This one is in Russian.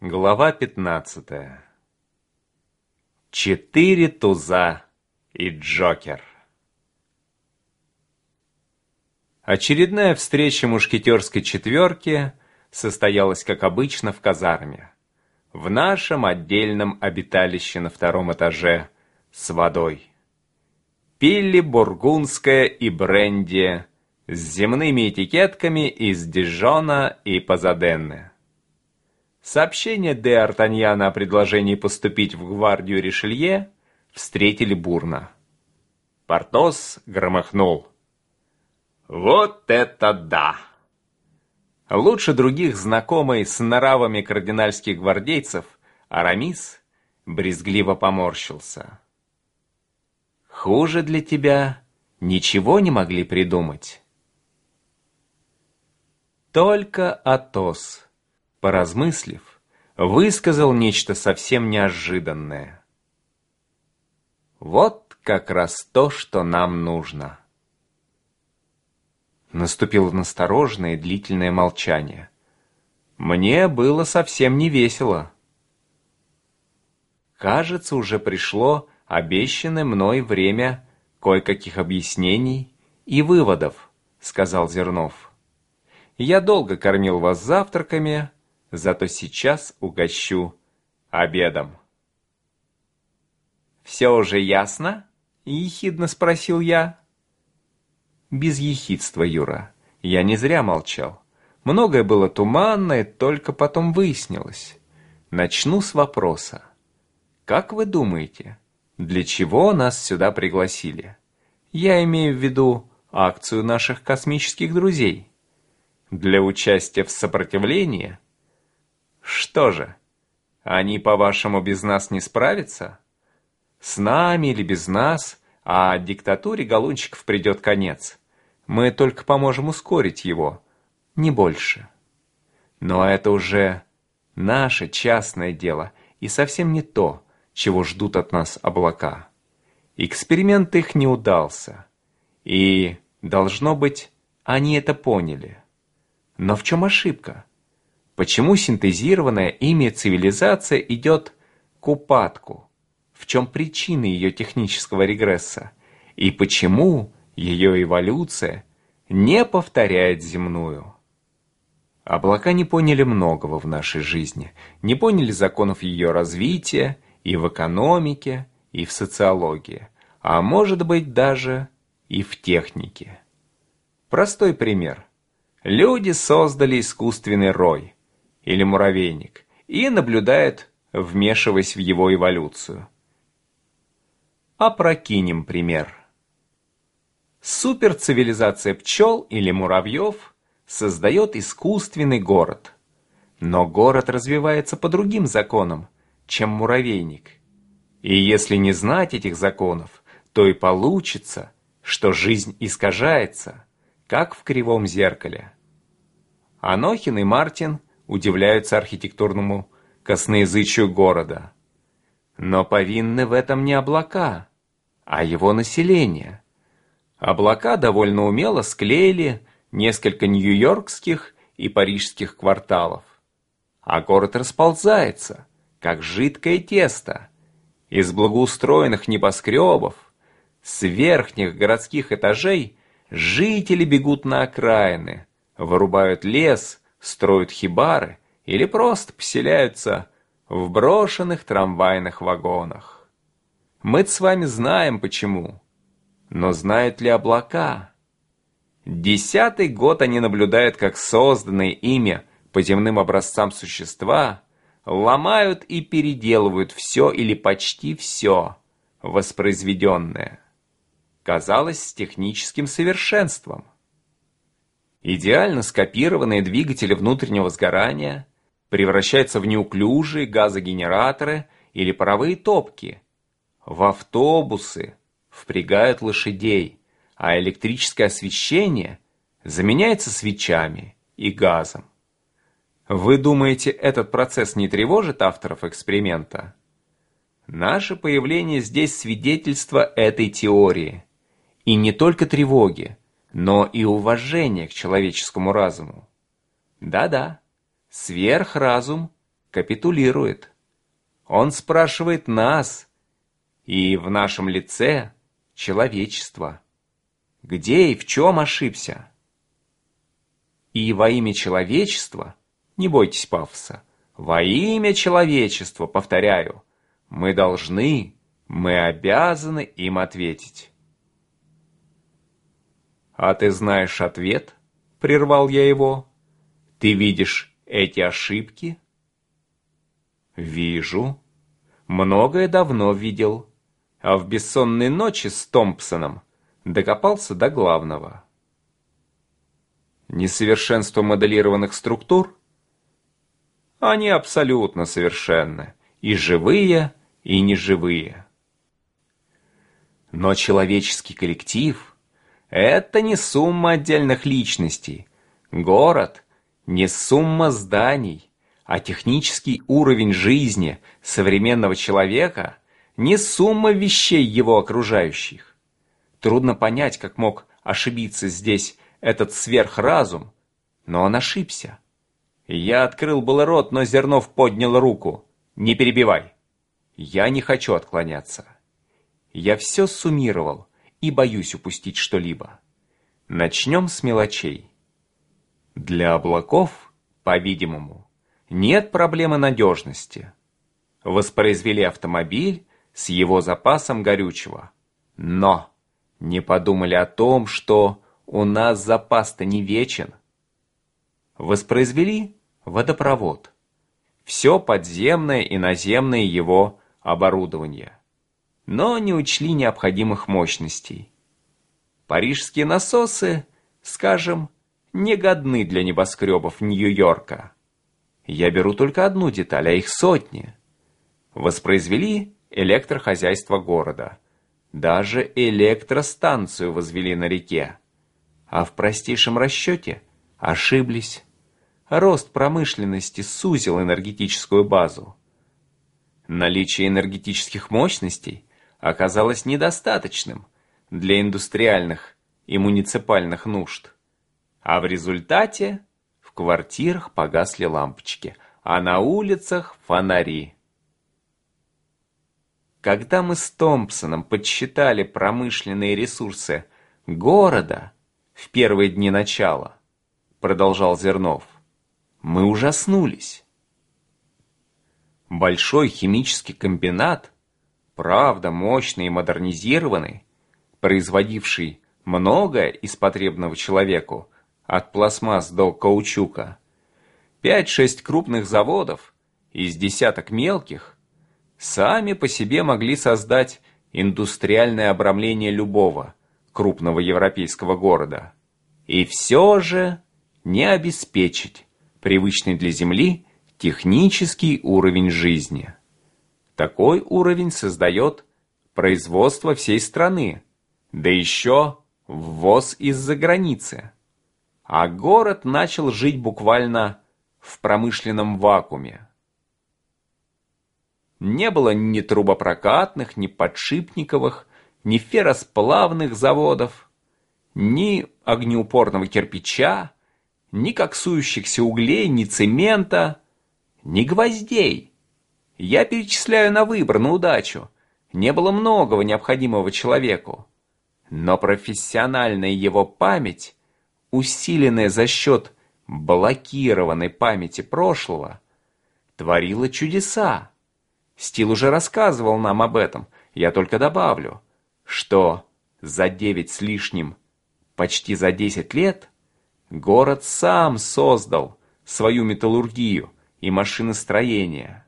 Глава 15 Четыре туза и Джокер Очередная встреча мушкетерской четверки состоялась, как обычно, в казарме. В нашем отдельном обиталище на втором этаже с водой. Пили бургундская и бренди с земными этикетками из Дижона и Пазаденны. Сообщение де Артаньяна о предложении поступить в гвардию Ришелье встретили бурно. Портос громыхнул. «Вот это да!» Лучше других знакомый с нравами кардинальских гвардейцев, Арамис брезгливо поморщился. «Хуже для тебя ничего не могли придумать?» Только Атос поразмыслив, высказал нечто совсем неожиданное. Вот как раз то, что нам нужно. Наступило настороженное и длительное молчание. Мне было совсем не весело. Кажется, уже пришло обещанное мной время кое-каких объяснений и выводов, сказал Зернов. Я долго кормил вас завтраками, зато сейчас угощу обедом. «Все уже ясно?» — ехидно спросил я. Без ехидства, Юра. Я не зря молчал. Многое было туманное, только потом выяснилось. Начну с вопроса. Как вы думаете, для чего нас сюда пригласили? Я имею в виду акцию наших космических друзей. Для участия в сопротивлении – что же, они, по-вашему, без нас не справятся? С нами или без нас, а диктатуре Галунчиков придет конец. Мы только поможем ускорить его, не больше. Но это уже наше частное дело и совсем не то, чего ждут от нас облака. Эксперимент их не удался. И, должно быть, они это поняли. Но в чем ошибка? Почему синтезированная ими цивилизация идет к упадку? В чем причины ее технического регресса? И почему ее эволюция не повторяет земную? Облака не поняли многого в нашей жизни, не поняли законов ее развития и в экономике, и в социологии, а может быть даже и в технике. Простой пример. Люди создали искусственный рой – или муравейник и наблюдает, вмешиваясь в его эволюцию. Опрокинем пример. Суперцивилизация пчел или муравьев создает искусственный город. Но город развивается по другим законам, чем муравейник. И если не знать этих законов, то и получится, что жизнь искажается, как в кривом зеркале. Анохин и Мартин удивляются архитектурному косноязычию города. Но повинны в этом не облака, а его население. Облака довольно умело склеили несколько нью-йоркских и парижских кварталов. А город расползается, как жидкое тесто. Из благоустроенных небоскребов, с верхних городских этажей жители бегут на окраины, вырубают лес, строят хибары или просто поселяются в брошенных трамвайных вагонах. мы с вами знаем почему. Но знают ли облака? Десятый год они наблюдают, как созданные ими по земным образцам существа ломают и переделывают все или почти все воспроизведенное. Казалось, с техническим совершенством – Идеально скопированные двигатели внутреннего сгорания превращаются в неуклюжие газогенераторы или паровые топки. В автобусы впрягают лошадей, а электрическое освещение заменяется свечами и газом. Вы думаете, этот процесс не тревожит авторов эксперимента? Наше появление здесь свидетельство этой теории. И не только тревоги, но и уважение к человеческому разуму. Да-да, сверхразум капитулирует. Он спрашивает нас, и в нашем лице человечество. Где и в чем ошибся? И во имя человечества, не бойтесь пафоса, во имя человечества, повторяю, мы должны, мы обязаны им ответить. «А ты знаешь ответ?» — прервал я его. «Ты видишь эти ошибки?» «Вижу. Многое давно видел. А в бессонной ночи с Томпсоном докопался до главного». Несовершенство моделированных структур? Они абсолютно совершенны. И живые, и неживые. Но человеческий коллектив – это не сумма отдельных личностей. Город – не сумма зданий, а технический уровень жизни современного человека – не сумма вещей его окружающих. Трудно понять, как мог ошибиться здесь этот сверхразум, но он ошибся. Я открыл было рот, но Зернов поднял руку. «Не перебивай. Я не хочу отклоняться. Я все суммировал и боюсь упустить что-либо. Начнем с мелочей. Для облаков, по-видимому, нет проблемы надежности. Воспроизвели автомобиль с его запасом горючего. Но не подумали о том, что у нас запас-то не вечен. Воспроизвели водопровод. Все подземное и наземное его оборудование. Но не учли необходимых мощностей. Парижские насосы, скажем, не годны для небоскребов Нью-Йорка. Я беру только одну деталь, а их сотни. Воспроизвели электрохозяйство города. Даже электростанцию возвели на реке а в простейшем расчете ошиблись. Рост промышленности сузил энергетическую базу. Наличие энергетических мощностей оказалось недостаточным для индустриальных и муниципальных нужд. А в результате в квартирах погасли лампочки, а на улицах фонари. Когда мы с Томпсоном подсчитали промышленные ресурсы города – в первые дни начала, продолжал Зернов, мы ужаснулись. Большой химический комбинат, правда мощный и модернизированный, производивший многое из потребного человеку, от пластмасс до каучука, пять-шесть крупных заводов из десяток мелких, сами по себе могли создать индустриальное обрамление любого – крупного европейского города. И все же не обеспечить привычный для Земли технический уровень жизни. Такой уровень создает производство всей страны, да еще ввоз из-за границы. А город начал жить буквально в промышленном вакууме. Не было ни трубопрокатных, ни подшипниковых, ни ферросплавных заводов, ни огнеупорного кирпича, ни коксующихся углей, ни цемента, ни гвоздей. Я перечисляю на выбор, на удачу. Не было многого необходимого человеку. Но профессиональная его память, усиленная за счет блокированной памяти прошлого, творила чудеса. Стил уже рассказывал нам об этом, я только добавлю – что за девять с лишним, почти за десять лет, город сам создал свою металлургию и машиностроение.